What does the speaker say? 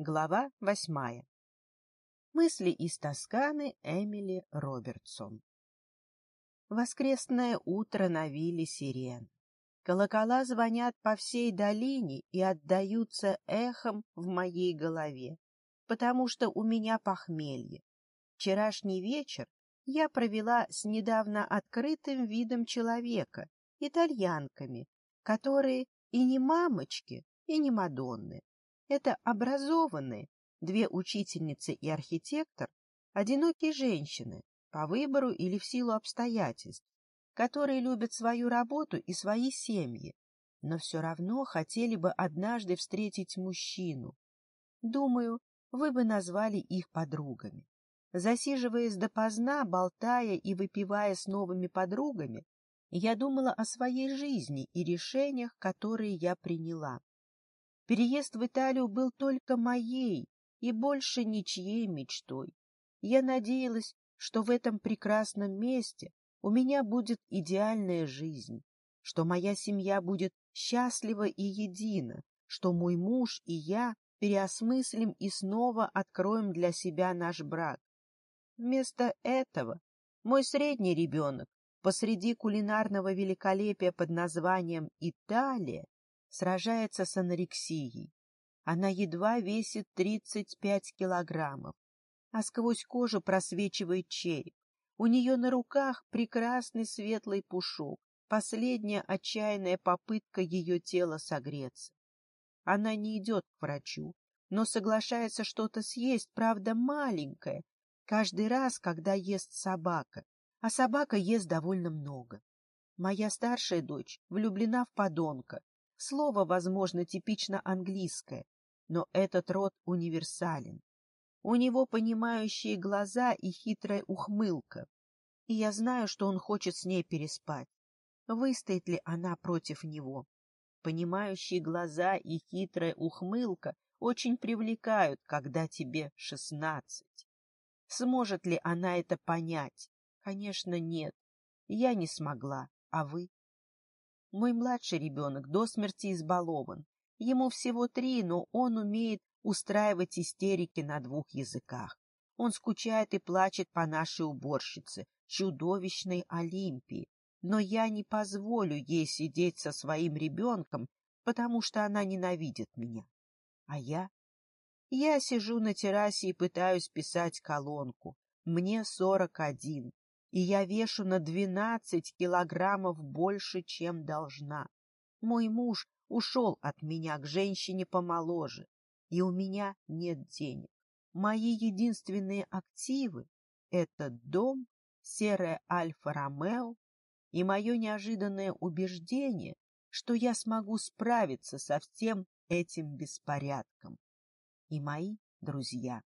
Глава восьмая. Мысли из Тосканы Эмили Робертсон. Воскресное утро на вилле сирен. Колокола звонят по всей долине и отдаются эхом в моей голове, потому что у меня похмелье. Вчерашний вечер я провела с недавно открытым видом человека, итальянками, которые и не мамочки, и не мадонны, это образованные, две учительницы и архитектор, одинокие женщины, по выбору или в силу обстоятельств, которые любят свою работу и свои семьи, но все равно хотели бы однажды встретить мужчину. Думаю, вы бы назвали их подругами. Засиживаясь допоздна, болтая и выпивая с новыми подругами, я думала о своей жизни и решениях, которые я приняла. Переезд в Италию был только моей и больше ничьей мечтой. Я надеялась, что в этом прекрасном месте у меня будет идеальная жизнь, что моя семья будет счастлива и едина, что мой муж и я переосмыслим и снова откроем для себя наш брак. Вместо этого мой средний ребенок посреди кулинарного великолепия под названием «Италия» сражается с анорексией. Она едва весит 35 килограммов, а сквозь кожу просвечивает череп. У нее на руках прекрасный светлый пушок, последняя отчаянная попытка ее тела согреться. Она не идет к врачу, но соглашается что-то съесть, правда маленькое, каждый раз, когда ест собака. А собака ест довольно много. Моя старшая дочь влюблена в подонка, Слово, возможно, типично английское, но этот род универсален. У него понимающие глаза и хитрая ухмылка. И я знаю, что он хочет с ней переспать. Выстоит ли она против него? Понимающие глаза и хитрая ухмылка очень привлекают, когда тебе шестнадцать. Сможет ли она это понять? Конечно, нет. Я не смогла, а вы? Мой младший ребенок до смерти избалован. Ему всего три, но он умеет устраивать истерики на двух языках. Он скучает и плачет по нашей уборщице, чудовищной Олимпии. Но я не позволю ей сидеть со своим ребенком, потому что она ненавидит меня. А я? Я сижу на террасе и пытаюсь писать колонку. Мне сорок один и я вешу на двенадцать килограммов больше, чем должна. Мой муж ушел от меня к женщине помоложе, и у меня нет денег. Мои единственные активы — это дом, серая Альфа-Ромео и мое неожиданное убеждение, что я смогу справиться со всем этим беспорядком. И мои друзья.